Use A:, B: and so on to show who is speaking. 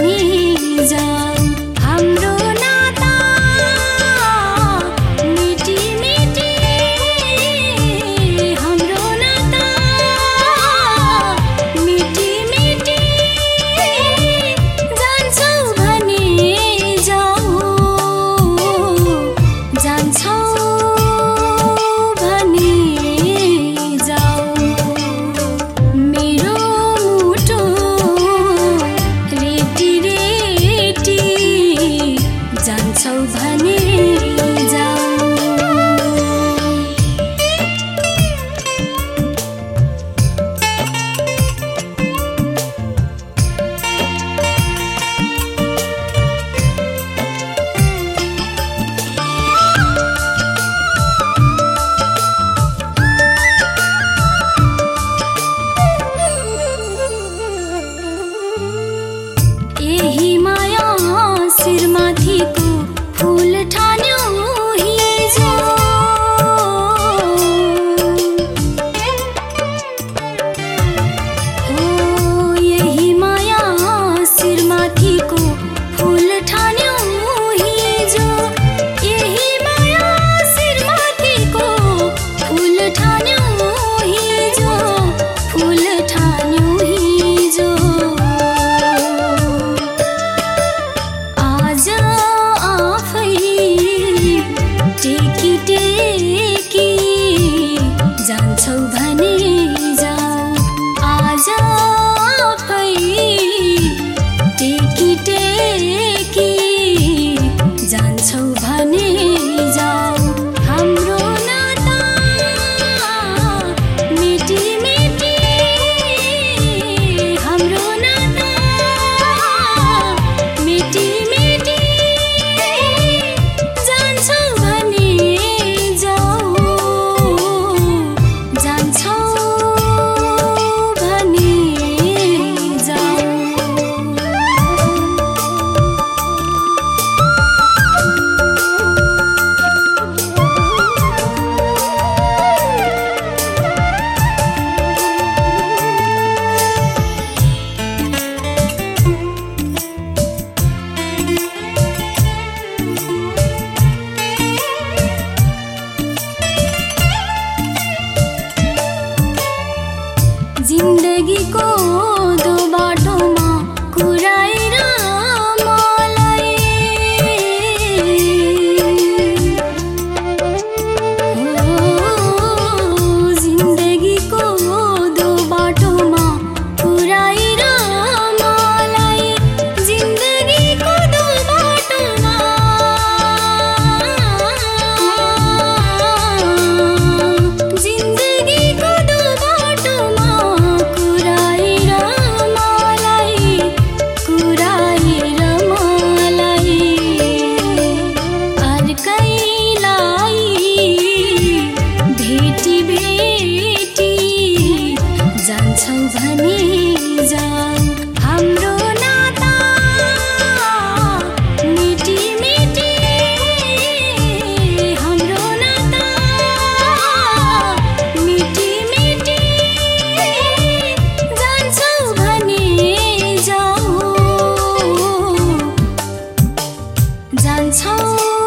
A: नहीं छौ छौँ भने जाऊ हाम्रो नाता मिटी मिटी। हाम्रो नाता मिटी मिटी। जान्छौँ भने जाऊ। जान्छौँ।